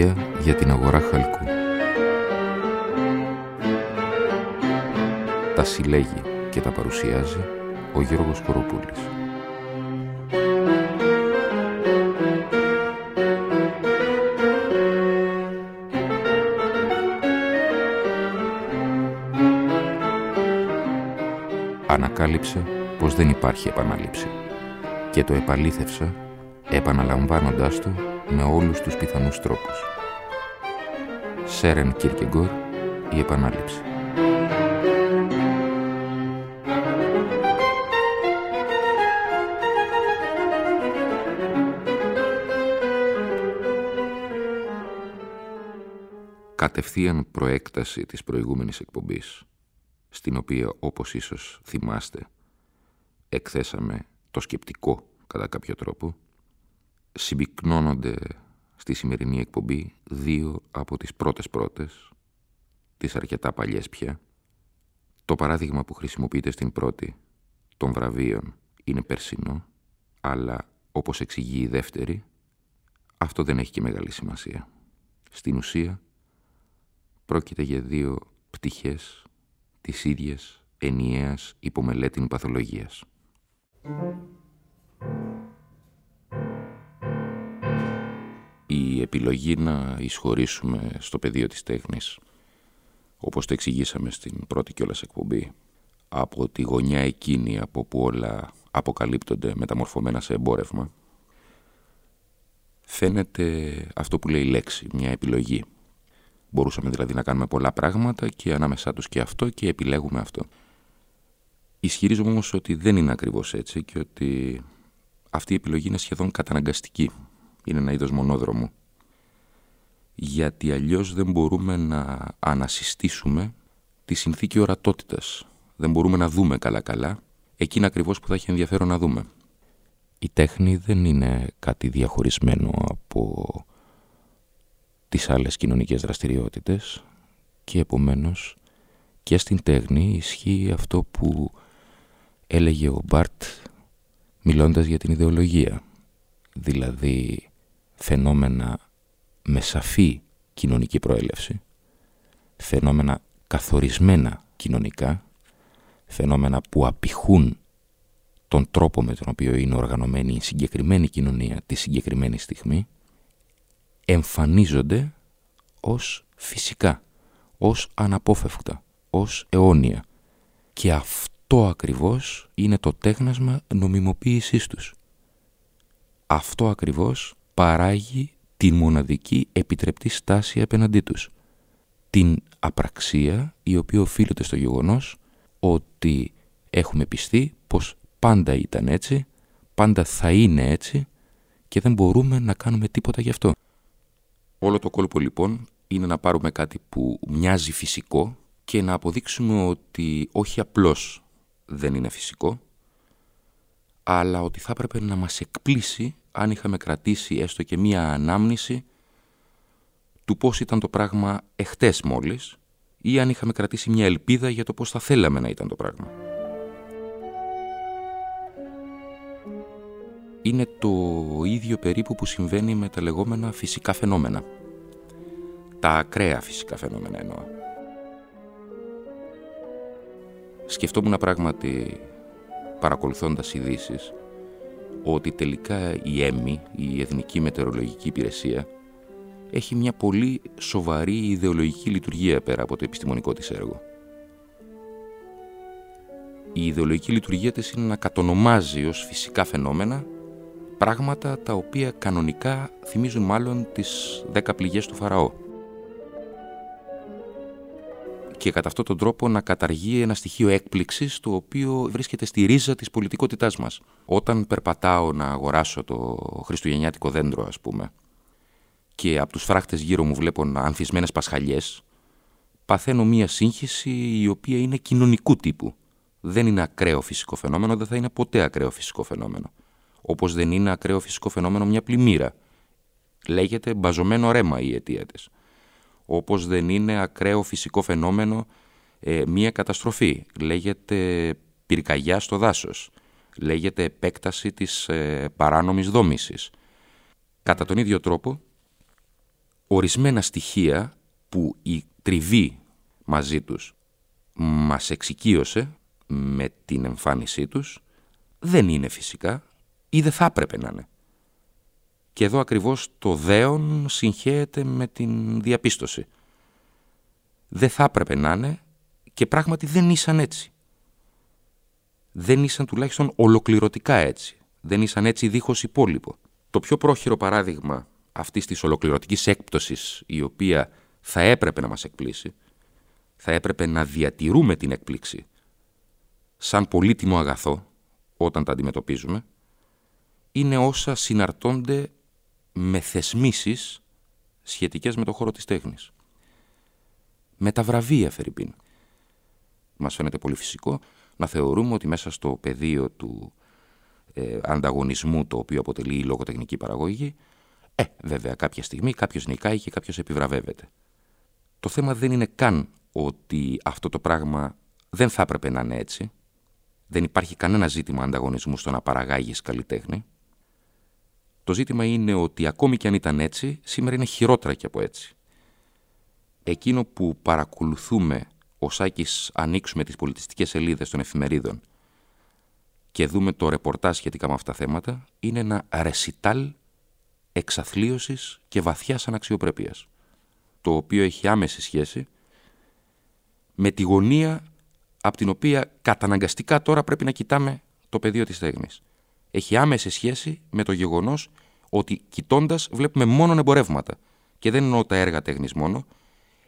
Στοιχεία για την αγορά χαλκού. Τα συλλέγει και τα παρουσιάζει ο Γιώργος Κοροπούλης. Ανακάλυψε πως δεν υπάρχει επανάληψη και το επαλήθευσα επαναλαμβάνοντάς το με όλους τους πιθανούς τρόπους. Σέρεν Κίρκεγκορ, η επανάληψη. Κατευθείαν προέκταση της προηγούμενης εκπομπής, στην οποία όπως ίσως θυμάστε εκθέσαμε το σκεπτικό κατά κάποιο τρόπο, συμπυκνώνονται στη σημερινή εκπομπή δύο από τις πρώτες πρώτες, τις αρκετά παλιές πια. Το παράδειγμα που χρησιμοποιείται στην πρώτη των βραβείων είναι περσινό, αλλά όπως εξηγεί η δεύτερη, αυτό δεν έχει και μεγάλη σημασία. Στην ουσία, πρόκειται για δύο πτυχές της ίδιας ενιαίας υπομελέτην παθολογίας. Η επιλογή να εισχωρήσουμε στο πεδίο της τέχνης, όπως το εξηγήσαμε στην πρώτη κιόλας εκπομπή, από τη γωνιά εκείνη από που όλα αποκαλύπτονται μεταμορφωμένα σε εμπόρευμα, φαίνεται αυτό που λέει η λέξη, μια επιλογή. Μπορούσαμε δηλαδή να κάνουμε πολλά πράγματα και ανάμεσά τους και αυτό και επιλέγουμε αυτό. Ισχυρίζομαι όμως ότι δεν είναι ακριβώς έτσι και ότι αυτή η επιλογή είναι σχεδόν καταναγκαστική είναι ένα είδος μονόδρομου. Γιατί αλλιώς δεν μπορούμε να ανασυστήσουμε τη συνθήκη ορατότητας. Δεν μπορούμε να δούμε καλά-καλά εκείνα ακριβώς που θα έχει ενδιαφέρον να δούμε. Η τέχνη δεν είναι κάτι διαχωρισμένο από τις άλλες κοινωνικές δραστηριότητες και επομένως και στην τέχνη ισχύει αυτό που έλεγε ο Μπάρτ μιλώντας για την ιδεολογία. Δηλαδή φαινόμενα με σαφή κοινωνική προέλευση, φαινόμενα καθορισμένα κοινωνικά, φαινόμενα που απηχούν τον τρόπο με τον οποίο είναι οργανωμένη η συγκεκριμένη κοινωνία τη συγκεκριμένη στιγμή, εμφανίζονται ως φυσικά, ως αναπόφευκτα, ως αιώνια. Και αυτό ακριβώς είναι το τέχνασμα νομιμοποίησής τους. Αυτό ακριβώς παράγει την μοναδική επιτρεπτή στάση απέναντί τους. Την απραξία η οποία οφείλεται στο γεγονός ότι έχουμε πιστεί πως πάντα ήταν έτσι, πάντα θα είναι έτσι και δεν μπορούμε να κάνουμε τίποτα γι' αυτό. Όλο το κόλπο λοιπόν είναι να πάρουμε κάτι που μοιάζει φυσικό και να αποδείξουμε ότι όχι απλώς δεν είναι φυσικό, αλλά ότι θα έπρεπε να μας εκπλήσει αν είχαμε κρατήσει έστω και μία ανάμνηση του πώς ήταν το πράγμα εχθές μόλις ή αν είχαμε κρατήσει μια ελπίδα για το πώς θα θέλαμε να ήταν το πράγμα. Είναι το ίδιο περίπου που συμβαίνει με τα λεγόμενα φυσικά φαινόμενα. Τα ακραία φυσικά φαινόμενα εννοώ. Σκεφτόμουν πράγματι παρακολουθώντας ειδήσεις ότι τελικά η ΕΜΗ, η Εθνική Μετεωρολογική Υπηρεσία, έχει μια πολύ σοβαρή ιδεολογική λειτουργία πέρα από το επιστημονικό της έργο. Η ιδεολογική λειτουργία της είναι να κατονομάζει ως φυσικά φαινόμενα πράγματα τα οποία κανονικά θυμίζουν μάλλον τις δέκα πληγές του Φαραώ και κατά αυτόν τον τρόπο να καταργεί ένα στοιχείο έκπληξης το οποίο βρίσκεται στη ρίζα της πολιτικότητάς μας. Όταν περπατάω να αγοράσω το χριστουγεννιάτικο δέντρο, ας πούμε, και από τους φράχτες γύρω μου βλέπω ανθισμένες πασχαλιές, παθαίνω μία σύγχυση η οποία είναι κοινωνικού τύπου. Δεν είναι ακραίο φυσικό φαινόμενο, δεν θα είναι ποτέ ακραίο φυσικό φαινόμενο. Όπως δεν είναι ακραίο φυσικό φαινόμενο μια πλημμύρα. Λέγεται μπαζωμένο ρέμα η αιτία της όπως δεν είναι ακραίο φυσικό φαινόμενο ε, μία καταστροφή. Λέγεται πυρκαγιά στο δάσος. Λέγεται επέκταση της ε, παράνομης δόμησης. Κατά τον ίδιο τρόπο, ορισμένα στοιχεία που η τριβή μαζί τους μας εξοικείωσε με την εμφάνισή τους δεν είναι φυσικά ή δεν θα έπρεπε να είναι. Και εδώ ακριβώς το δέον συγχέεται με την διαπίστωση. Δεν θα έπρεπε να είναι και πράγματι δεν ήσαν έτσι. Δεν ήσαν τουλάχιστον ολοκληρωτικά έτσι. Δεν ήσαν έτσι δίχως υπόλοιπο. Το πιο πρόχειρο παράδειγμα αυτής της ολοκληρωτικής έκπτωσης η οποία θα έπρεπε να μας εκπλήσει, θα έπρεπε να διατηρούμε την έκπληξη σαν πολύτιμο αγαθό όταν τα αντιμετωπίζουμε, είναι όσα συναρτώνται με θεσμίσεις σχετικές με το χώρο της τέχνης. Με τα βραβεία, Φερρυπίν. Μας φαίνεται πολύ φυσικό να θεωρούμε ότι μέσα στο πεδίο του ε, ανταγωνισμού το οποίο αποτελεί η λογοτεχνική παραγωγή, ε, βέβαια κάποια στιγμή κάποιος νικάει και κάποιος επιβραβεύεται. Το θέμα δεν είναι καν ότι αυτό το πράγμα δεν θα έπρεπε να είναι έτσι. Δεν υπάρχει κανένα ζήτημα ανταγωνισμού στο να παραγάγεις καλλιτέχνη. Το ζήτημα είναι ότι ακόμη και αν ήταν έτσι, σήμερα είναι χειρότερα και από έτσι. Εκείνο που παρακολουθούμε ως Άκης ανοίξουμε τις πολιτιστικές σελίδες των εφημερίδων και δούμε το ρεπορτάζ σχετικά με αυτά τα θέματα, είναι ένα ρεσιτάλ εξαθλίωσης και βαθιάς αναξιοπρέπειας, το οποίο έχει άμεση σχέση με τη γωνία από την οποία καταναγκαστικά τώρα πρέπει να κοιτάμε το πεδίο της τέχνης. Έχει άμεση σχέση με το γεγονός ότι κοιτώντας βλέπουμε μόνο εμπορεύματα. Και δεν εννοώ τα έργα τέχνης μόνο,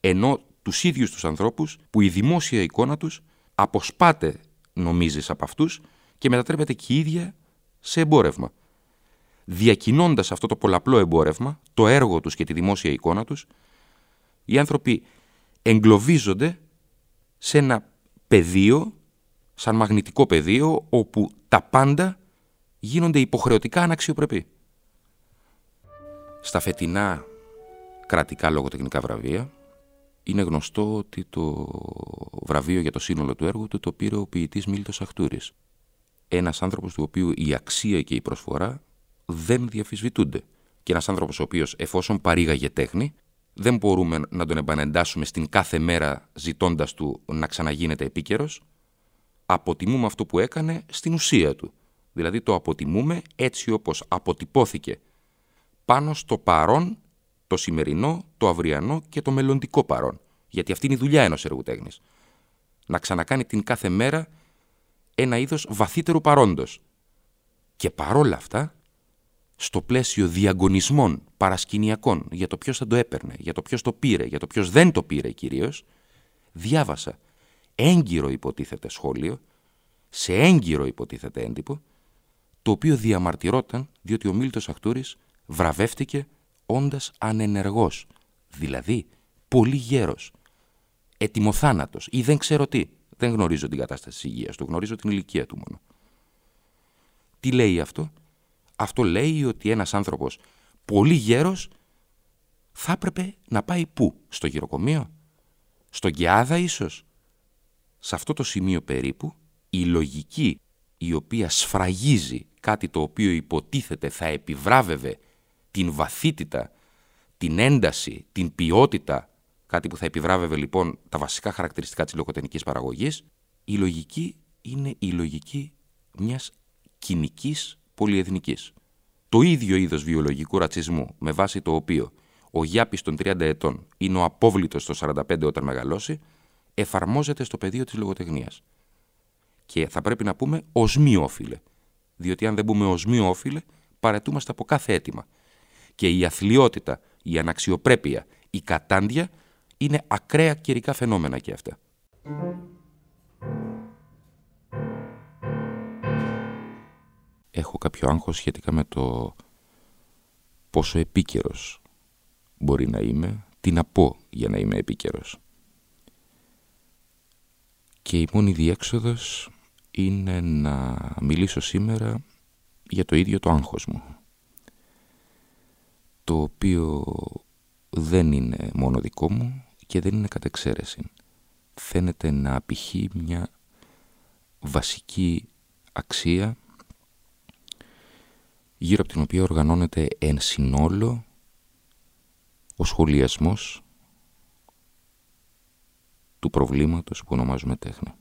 ενώ τους ίδιους τους ανθρώπους που η δημόσια εικόνα τους αποσπάται νομίζεις από αυτούς και μετατρέπεται και η ίδια σε εμπόρευμα. Διακινώντας αυτό το πολλαπλό εμπόρευμα, το έργο τους και τη δημόσια εικόνα τους, οι άνθρωποι εγκλωβίζονται σε ένα πεδίο, σαν μαγνητικό πεδίο, όπου τα πάντα γίνονται υποχρεωτικά αναξιοπρεπή. Στα φετινά κρατικά λογοτεχνικά βραβεία είναι γνωστό ότι το βραβείο για το σύνολο του έργου του το πήρε ο ποιητής Μίλτος Αχτούρης. Ένας άνθρωπος του οποίου η αξία και η προσφορά δεν διαφυσβητούνται. Και ένας άνθρωπος ο οποίος εφόσον παρήγαγε τέχνη δεν μπορούμε να τον επανεντάσουμε στην κάθε μέρα ζητώντας του να ξαναγίνεται επίκαιρος. Αποτιμούμε αυτό που έκανε στην ουσία του. Δηλαδή το αποτιμούμε έτσι όπως αποτυπώθηκε πάνω στο παρόν, το σημερινό, το αυριανό και το μελλοντικό παρόν. Γιατί αυτή είναι η δουλειά ενός έργου τέχνης. Να ξανακάνει την κάθε μέρα ένα είδος βαθύτερου παρόντος. Και παρόλα αυτά, στο πλαίσιο διαγωνισμών παρασκηνιακών για το ποιος θα το έπαιρνε, για το ποιος το πήρε, για το ποιος δεν το πήρε κυρίως, διάβασα έγκυρο υποτίθεται σχόλιο, σε έγκυρο υποτίθεται έντυπο, το οποίο διαμαρτυρόταν διότι ο Μίλτος Αχτούρης βραβεύτηκε όντας ανενεργός, δηλαδή πολύ γέρος, ετοιμοθάνατος ή δεν ξέρω τι. Δεν γνωρίζω την κατάσταση της υγείας του, γνωρίζω την ηλικία του μόνο. Τι λέει αυτό; Αυτό λέει ότι ένας άνθρωπος πολύ γέρος θα έπρεπε να πάει πού; Στο γυροκομείο; Στο Γκιάδα ίσως; Σε αυτό το σημείο περίπου η λογική η οποία σφραγίζει κάτι το οποίο υποτίθεται θα επιβράβευε την βαθύτητα, την ένταση, την ποιότητα, κάτι που θα επιβράβευε λοιπόν τα βασικά χαρακτηριστικά της λογοτεχνικής παραγωγής, η λογική είναι η λογική μιας κοινικής πολυεθνικής. Το ίδιο είδος βιολογικού ρατσισμού με βάση το οποίο ο Γιάπης των 30 ετών είναι ο απόβλητος στο 45 όταν μεγαλώσει, εφαρμόζεται στο πεδίο της λογοτεχνίας. Και θα πρέπει να πούμε ως μη όφιλε. Διότι αν δεν πούμε ως μη όφιλε, παρετούμαστε από κάθε αίτημα και η αθλειότητα, η αναξιοπρέπεια, η κατάντια είναι ακραία καιρικά φαινόμενα και αυτά. Έχω κάποιο άγχος σχετικά με το πόσο επίκαιρος μπορεί να είμαι, τι να πω για να είμαι επίκαιρος. Και η μόνη διέξοδος είναι να μιλήσω σήμερα για το ίδιο το άγχος μου το οποίο δεν είναι μόνο δικό μου και δεν είναι κατά εξαίρεση. Φαίνεται να απηχεί μια βασική αξία γύρω από την οποία οργανώνεται εν συνόλο ο σχολιασμός του προβλήματος που ονομάζουμε τέχνη.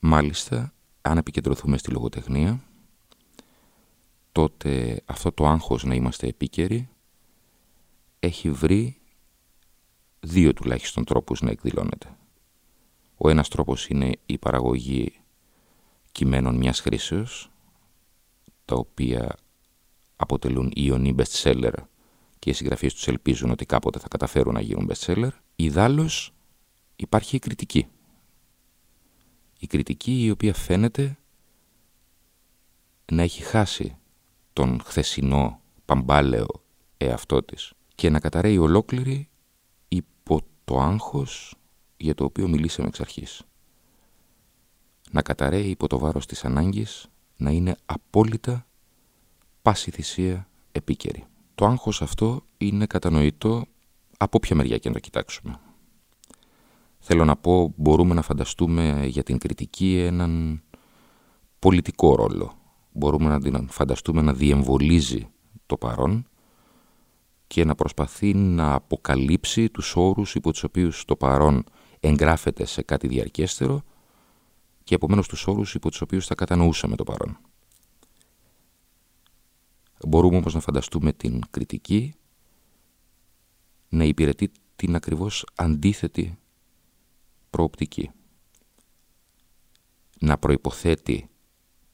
Μάλιστα, αν επικεντρωθούμε στη λογοτεχνία, τότε αυτό το άγχος να είμαστε επίκαιροι έχει βρει δύο τουλάχιστον τρόπους να εκδηλώνεται. Ο ένας τρόπος είναι η παραγωγή κειμένων μιας χρήσεως, τα οποία αποτελούν ιονί bestseller και οι συγγραφείς τους ελπίζουν ότι κάποτε θα καταφέρουν να γίνουν bestseller. Ιδάλλως υπάρχει η κριτική. Η κριτική η οποία φαίνεται να έχει χάσει τον χθεσινό παμπάλαιο εαυτό της και να καταραίει ολόκληρη υπό το άγχος για το οποίο μιλήσαμε εξ αρχής. Να καταραίει υπό το βάρος της ανάγκης να είναι απόλυτα πάση θυσία επίκαιρη. Το άγχος αυτό είναι κατανοητό από ποια μεριά και να το κοιτάξουμε. Θέλω να πω, μπορούμε να φανταστούμε για την κριτική έναν πολιτικό ρόλο. Μπορούμε να την φανταστούμε να διεμβολίζει το παρόν και να προσπαθεί να αποκαλύψει τους όρους υπό τους οποίους το παρόν εγγράφεται σε κάτι διαρκέστερο και επομένως τους όρους υπό τους οποίους θα κατανοούσαμε το παρόν. Μπορούμε όμως να φανταστούμε την κριτική να υπηρετεί την ακριβώς αντίθετη προοπτική. Να προϋποθέτει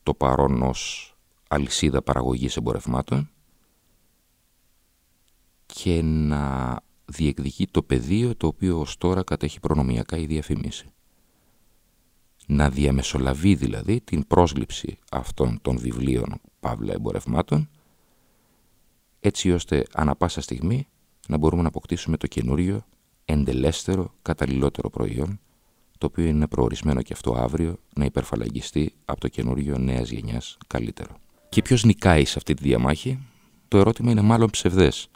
το παρόν ως αλυσίδα παραγωγής εμπορευμάτων και να διεκδικεί το πεδίο το οποίο ως τώρα κατέχει προνομιακά η διαφήμιση. Να διαμεσολαβεί δηλαδή την πρόσληψη αυτών των βιβλίων παύλα εμπορευμάτων έτσι ώστε ανα πάσα στιγμή να μπορούμε να αποκτήσουμε το καινούριο, εντελέστερο, καταλληλότερο προϊόν το οποίο είναι προορισμένο και αυτό αύριο να υπερφαλαγιστεί από το καινούριο νέας γενιάς καλύτερο. Και ποιος νικάει σε αυτή τη διαμάχη; Το ερώτημα είναι μάλλον ψευδές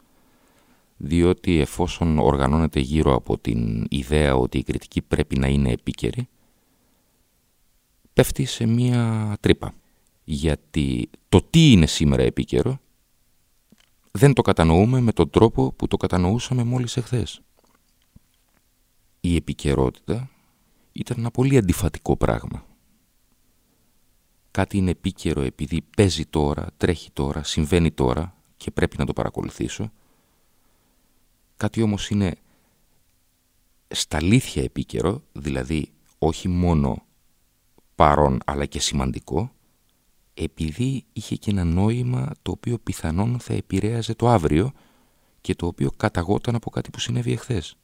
διότι εφόσον οργανώνεται γύρω από την ιδέα ότι η κριτική πρέπει να είναι επίκαιρη, πέφτει σε μία τρύπα. Γιατί το τι είναι σήμερα επίκαιρο δεν το κατανοούμε με τον τρόπο που το κατανοούσαμε μόλις εχθές. Η επικαιρότητα ήταν ένα πολύ αντιφατικό πράγμα. Κάτι είναι επίκαιρο επειδή παίζει τώρα, τρέχει τώρα, συμβαίνει τώρα και πρέπει να το παρακολουθήσω Κάτι όμως είναι στα αλήθεια επίκαιρο, δηλαδή όχι μόνο παρόν αλλά και σημαντικό, επειδή είχε και ένα νόημα το οποίο πιθανόν θα επηρέαζε το αύριο και το οποίο καταγόταν από κάτι που συνέβη εχθές.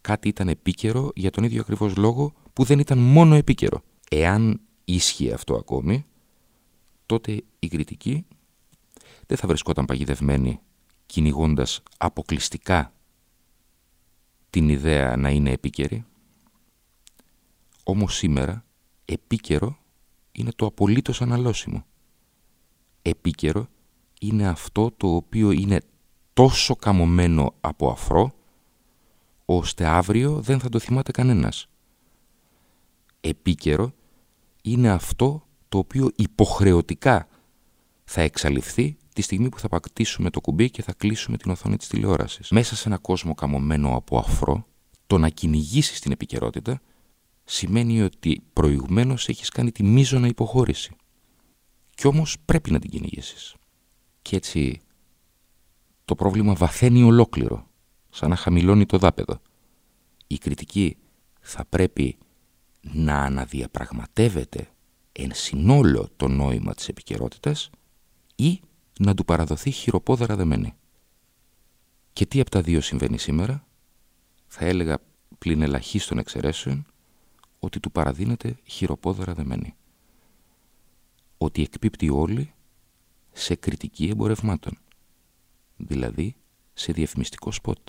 Κάτι ήταν επίκαιρο για τον ίδιο ακριβώς λόγο που δεν ήταν μόνο επίκαιρο. Εάν ίσχυε αυτό ακόμη, τότε η κριτική δεν θα βρισκόταν παγιδευμένη κυνηγώντας αποκλειστικά την ιδέα να είναι επίκαιρη. Όμως σήμερα επίκαιρο είναι το απολύτως αναλώσιμο. Επίκαιρο είναι αυτό το οποίο είναι τόσο καμωμένο από αφρό ώστε αύριο δεν θα το θυμάται κανένας. Επίκαιρο είναι αυτό το οποίο υποχρεωτικά θα εξαλειφθεί τη στιγμή που θα πακτήσουμε το κουμπί και θα κλείσουμε την οθόνη της τηλεόρασης. Μέσα σε ένα κόσμο καμωμένο από αφρό, το να κυνηγήσεις την επικαιρότητα σημαίνει ότι προηγουμένως έχεις κάνει τη μείζωνα υποχώρηση. Κι όμως πρέπει να την κυνηγήσεις. Και έτσι το πρόβλημα βαθαίνει ολόκληρο, σαν να χαμηλώνει το δάπεδο. Η κριτική θα πρέπει να αναδιαπραγματεύεται εν συνόλο το νόημα της επικαιρότητας ή να του παραδοθεί χειροπόδαρα δεμένη. Και τι από τα δύο συμβαίνει σήμερα, θα έλεγα πλην ελαχίστων εξαιρέσεων, ότι του παραδίνεται χειροπόδαρα δεμένη. Ότι εκπίπτει όλοι σε κριτική εμπορευμάτων, δηλαδή σε διαφημιστικό σποτ.